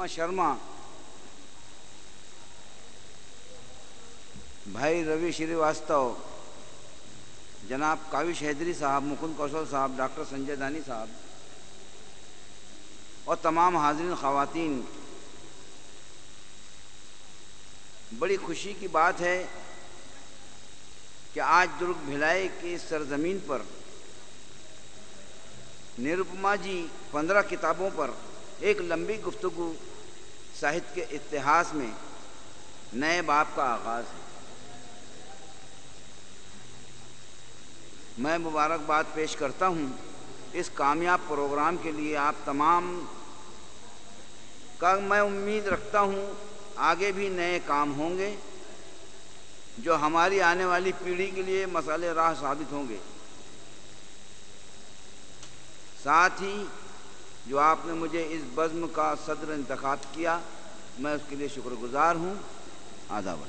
निरुपमा शर्मा। भाई रवि श्रीवास्तव, जनाब काविश हैदरी साहब, मुकुंद कौशल साहब, डॉक्टर संजय दानी साहब, और तमाम हाजरीन खातन बड़ी खुशी की बात है कि आज दुर्ग भिलाई की सरजमीन पर निरुपमा जी पंद्रह किताबों पर एक लंबी गुफ्तगु साहित्य के इतिहास में नए बाप का आगाज़ है। मैं मुबारकबाद पेश करता हूँ। इस कामयाब प्रोग्राम के लिए आप तमाम का मैं उम्मीद रखता हूँ आगे भी नए काम होंगे, जो हमारी आने वाली पीढ़ी के लिए मसाले राह साबित होंगे। साथ ही जो आपने मुझे इस बज़्म का सदर इंतखब किया, मैं उसके लिए शुक्रगुजार हूँ। आदावर